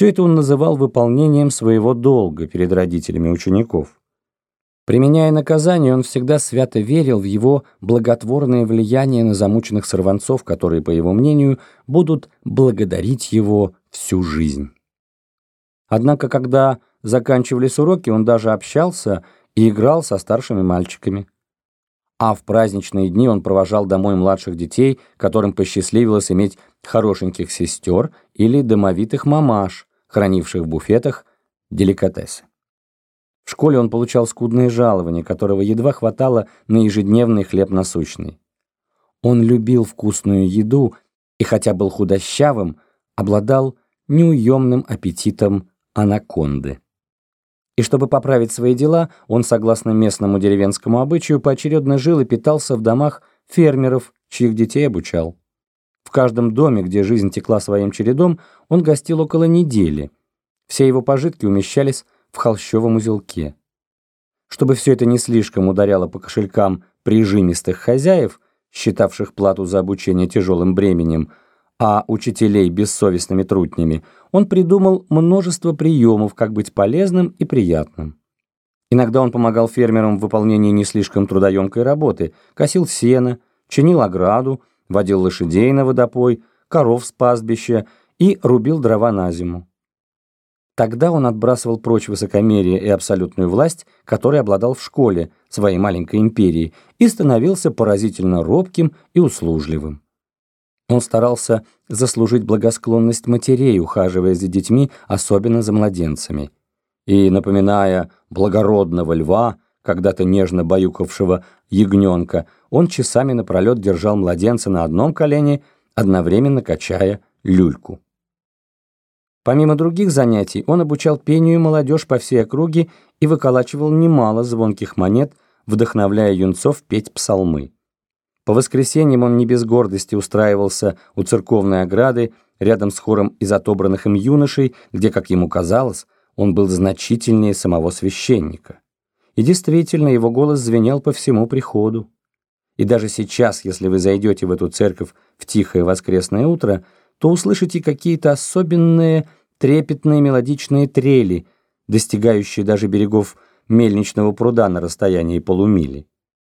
Все это он называл выполнением своего долга перед родителями учеников. Применяя наказание, он всегда свято верил в его благотворное влияние на замученных сорванцов, которые, по его мнению, будут благодарить его всю жизнь. Однако, когда заканчивались уроки, он даже общался и играл со старшими мальчиками. А в праздничные дни он провожал домой младших детей, которым посчастливилось иметь хорошеньких сестер или домовитых мамаш, хранивших в буфетах деликатесы. В школе он получал скудные жалования, которого едва хватало на ежедневный хлеб насущный. Он любил вкусную еду и, хотя был худощавым, обладал неуемным аппетитом анаконды. И чтобы поправить свои дела, он, согласно местному деревенскому обычаю, поочередно жил и питался в домах фермеров, чьих детей обучал. В каждом доме, где жизнь текла своим чередом, он гостил около недели. Все его пожитки умещались в холщовом узелке. Чтобы все это не слишком ударяло по кошелькам прижимистых хозяев, считавших плату за обучение тяжелым бременем, а учителей бессовестными трутнями, он придумал множество приемов, как быть полезным и приятным. Иногда он помогал фермерам в выполнении не слишком трудоемкой работы, косил сено, чинил ограду, водил лошадей на водопой, коров с пастбища и рубил дрова на зиму. Тогда он отбрасывал прочь высокомерие и абсолютную власть, которой обладал в школе, своей маленькой империи, и становился поразительно робким и услужливым. Он старался заслужить благосклонность матерей, ухаживая за детьми, особенно за младенцами. И, напоминая благородного льва, когда-то нежно баюкавшего ягненка, он часами напролет держал младенца на одном колене, одновременно качая люльку. Помимо других занятий, он обучал пению молодежь по всей округе и выколачивал немало звонких монет, вдохновляя юнцов петь псалмы. По воскресеньям он не без гордости устраивался у церковной ограды рядом с хором из отобранных им юношей, где, как ему казалось, он был значительнее самого священника. И действительно, его голос звенел по всему приходу. И даже сейчас, если вы зайдете в эту церковь в тихое воскресное утро, то услышите какие-то особенные трепетные мелодичные трели, достигающие даже берегов мельничного пруда на расстоянии полумили.